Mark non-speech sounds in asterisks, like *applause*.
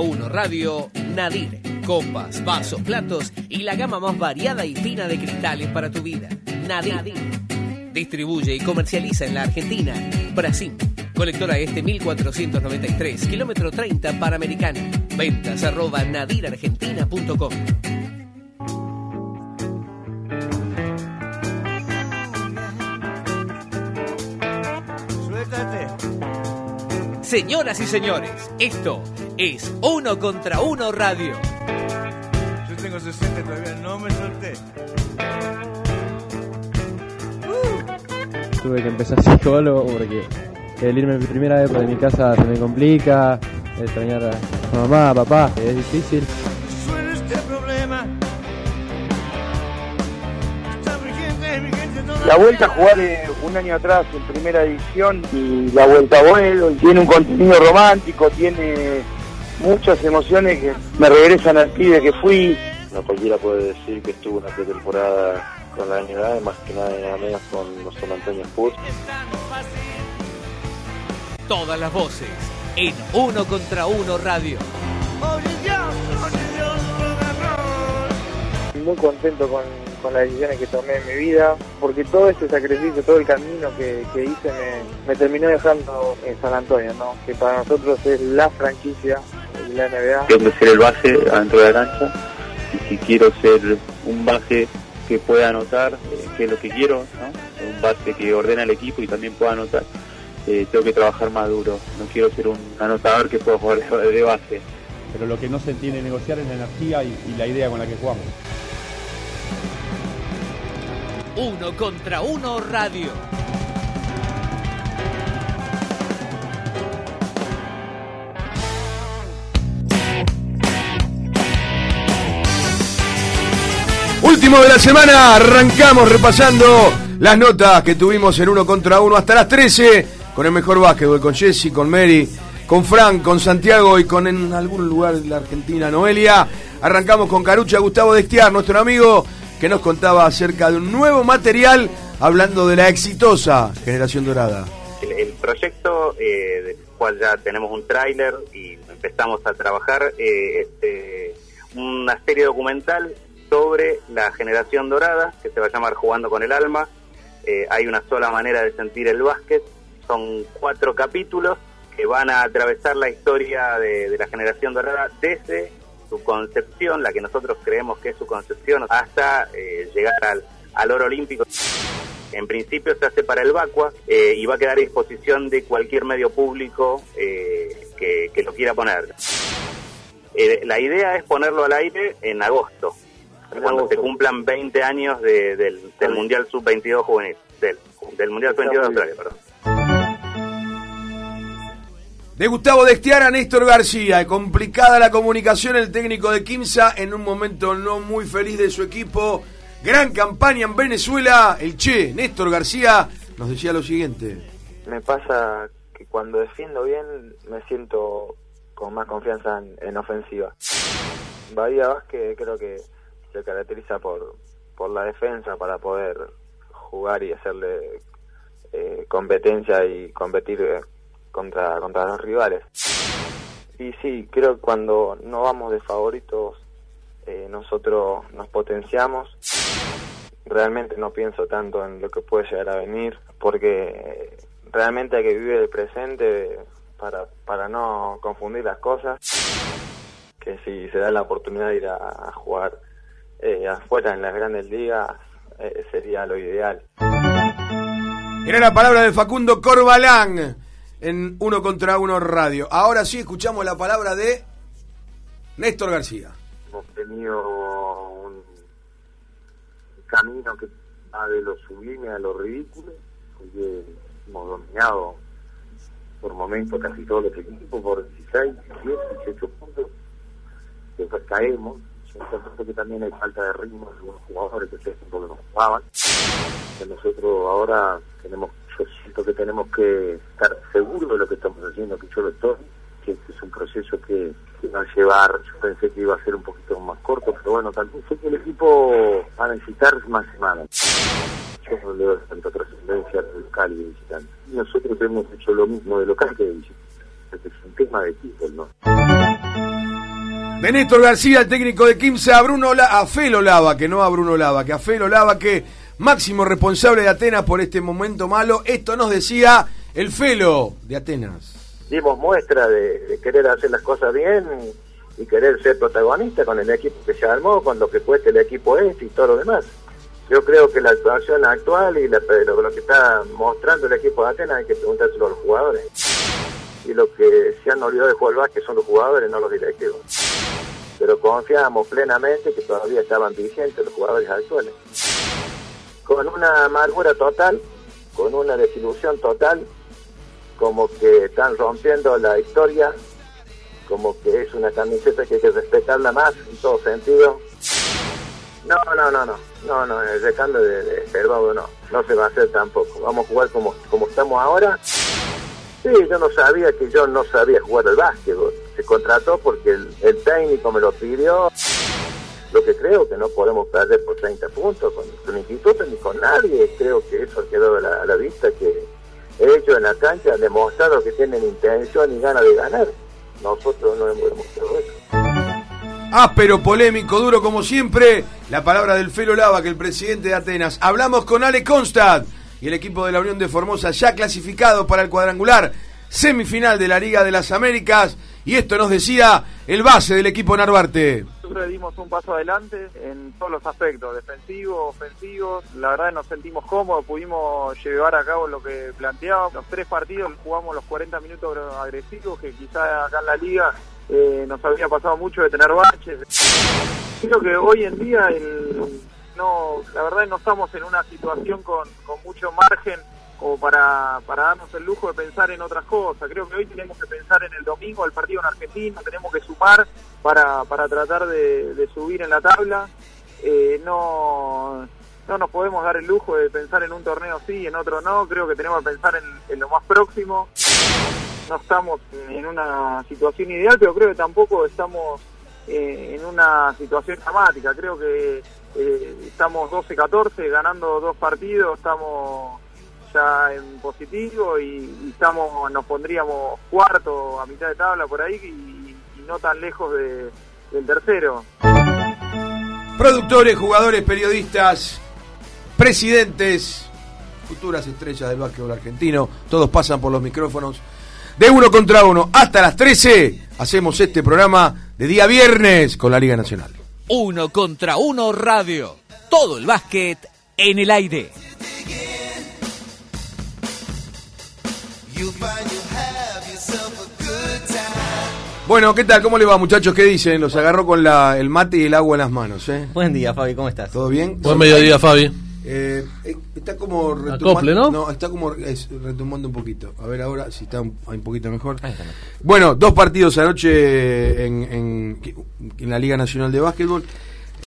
1 Radio Nadir. Copas, vasos, platos y la gama más variada y fina de cristales para tu vida. Nadir. Distribuye y comercializa en la Argentina, Brasil. Colectora Este 1493, kilómetro 30 Panamericana. Ventas arroba nadirargentina.com. Suéltate. Señoras y señores, esto es Uno contra Uno Radio. Yo tengo 60 y todavía no me solté. Tuve que empezar *laughs* psicólogo porque el irme mi primera vez de mi casa se me complica, extrañar a mamá, a papá, es difícil. Este. La vuelta a jugar eh, un año atrás en primera división y la vuelta a vuelo y tiene un contenido romántico, tiene muchas emociones que me regresan al pibe que fui. No cualquiera puede decir que estuvo una pretemporada con la unidad, más que nada y nada menos con los San Antonio Spurs. Todas las voces en Uno contra Uno Radio. Muy contento con, con las decisiones que tomé en mi vida, porque todo este sacrificio, todo el camino que, que hice me, me terminó dejando en San Antonio, ¿no? que para nosotros es la franquicia de la NBA. Tengo que ser el base adentro de la cancha y si quiero ser un base que pueda anotar, eh, que es lo que quiero, ¿no? un base que ordena el equipo y también pueda anotar, eh, tengo que trabajar más duro. No quiero ser un anotador que pueda jugar de, de base. pero lo que no se entiende negociar es la energía y, y la idea con la que jugamos. Uno contra Uno Radio. Último de la semana, arrancamos repasando las notas que tuvimos en uno contra uno hasta las 13 con el mejor básquetbol, con Jesse, con Mary, con Frank, con Santiago y con en algún lugar de la Argentina Noelia. Arrancamos con Carucha Gustavo Destiar, nuestro amigo, que nos contaba acerca de un nuevo material hablando de la exitosa Generación Dorada. El, proyecto, eh, del cual ya tenemos un tráiler y empezamos a trabajar, eh, este, una serie documental sobre la generación dorada, que se va a llamar Jugando con el Alma. Eh, hay una sola manera de sentir el básquet. Son cuatro capítulos que van a atravesar la historia de la generación dorada desde su concepción, la que nosotros creemos que es su concepción, hasta eh, llegar al, al oro olímpico. En principio se hace para el Vacua eh, y va a quedar a disposición de cualquier medio público eh, que, que lo quiera poner. Eh, la idea es ponerlo al aire en agosto, cuando se cumplan 20 años de- del, del Mundial Sub-22 juvenil, del, del Mundial Sub-22 de Australia, perdón. De Gustavo Destiar a Néstor García. Complicada la comunicación, el técnico de Quimsa en un momento no muy feliz de su equipo. Gran campaña en Venezuela. El Che, Néstor García, nos decía lo siguiente. Me pasa que cuando defiendo bien me siento con más confianza en, en ofensiva. Bahía Vázquez creo que se caracteriza por, por la defensa para poder jugar y hacerle eh, competencia y competir eh, contra, contra los rivales. Y sí, creo que cuando no vamos de favoritos eh, nosotros nos potenciamos. Realmente no pienso tanto en lo que puede llegar a venir porque realmente hay que vivir el presente para, para no confundir las cosas. Que si se da la oportunidad de ir a, jugar eh, afuera en las grandes ligas eh, sería lo ideal. Era la palabra de Facundo Corbalán en Uno contra Uno Radio. Ahora sí escuchamos la palabra de Néstor García. hemos tenido un camino que va de lo sublime a lo ridículo, porque hemos dominado por momentos casi todos los equipos por 16, 17, 18 puntos, después caemos, encuentro que también hay falta de ritmo de algunos jugadores que hace tiempo que no jugaban, nosotros ahora tenemos, yo siento que tenemos que estar seguros de lo que estamos haciendo, que yo lo estoy, que este es un proceso que, que va a llevar, yo pensé que iba a ser un poquito más corto, pero bueno, vez sé que el equipo va a necesitar más semanas. Yo no le doy tanta trascendencia de local y de visitante. Y nosotros hemos hecho lo mismo de local que de visitante. Este es un tema de equipo, ¿no? De García, el técnico de Quimsa, a, Bruno La- a Felo Lava, que no a Bruno Lava, que a Felo Lava, que máximo responsable de Atenas por este momento malo. Esto nos decía el Felo de Atenas. dimos muestra de, querer hacer las cosas bien y, querer ser protagonista con el equipo que se armó, con lo que cueste el equipo este y todo lo demás. Yo creo que la actuación actual y la- lo, lo que está mostrando el equipo de Atenas hay que preguntárselo a los jugadores. Y lo que se han olvidado de jugar básquet son los jugadores, no los directivos. Pero confiamos plenamente que todavía estaban vigentes los jugadores actuales. Con una amargura total, con una desilusión total, como que están rompiendo la historia, como que es una camiseta que hay que respetarla más en todo sentido. No, no, no, no, no, no, el recambio de, de Gervaudo no, no se va a hacer tampoco. Vamos a jugar como, como estamos ahora. Sí, yo no sabía que yo no sabía jugar al básquetbol. Se contrató porque el técnico me lo pidió. Que creo que no podemos perder por 30 puntos con, con instituto ni con nadie. Creo que eso quedó a la, a la vista que ellos en la cancha han demostrado que tienen intención y ganas de ganar. Nosotros no hemos demostrado eso. Áspero, polémico, duro como siempre. La palabra del Felo Lava, que el presidente de Atenas. Hablamos con Ale Constad y el equipo de la Unión de Formosa ya clasificado para el cuadrangular semifinal de la Liga de las Américas. Y esto nos decía el base del equipo Narvarte. Nosotros dimos un paso adelante en todos los aspectos, defensivos, ofensivos. La verdad nos sentimos cómodos, pudimos llevar a cabo lo que planteábamos. Los tres partidos jugamos los 40 minutos agresivos, que quizás acá en la liga eh, nos había pasado mucho de tener baches. Creo que hoy en día el- no, la verdad no estamos en una situación con, con mucho margen como para, para darnos el lujo de pensar en otras cosas. Creo que hoy tenemos que pensar en el domingo, el partido en Argentina, tenemos que sumar para, para tratar de, subir en la tabla. Eh, no, no nos podemos dar el lujo de pensar en un torneo sí, en otro no. Creo que tenemos que pensar en, en lo más próximo. No estamos en una situación ideal, pero creo que tampoco estamos eh, en una situación dramática. Creo que eh, estamos 12-14 ganando dos partidos, estamos ya en positivo y, y estamos nos pondríamos cuarto a mitad de tabla por ahí y, y no tan lejos de, del tercero. Productores, jugadores, periodistas, presidentes, futuras estrellas del básquetbol argentino, todos pasan por los micrófonos. De uno contra uno hasta las 13 hacemos este programa de día viernes con la Liga Nacional. Uno contra uno radio. Todo el básquet en el aire. Bueno, ¿qué tal? ¿Cómo le va, muchachos? ¿Qué dicen? Los agarró con la, el mate y el agua en las manos, ¿eh? Buen día, Fabi, ¿cómo estás? ¿Todo bien? Buen mediodía, Fabi. Eh, eh, está como retumbando. Acople, ¿no? está como es, retumbando un poquito. A ver ahora si está un, un poquito mejor. Bueno, dos partidos anoche en, en, en la Liga Nacional de Básquetbol.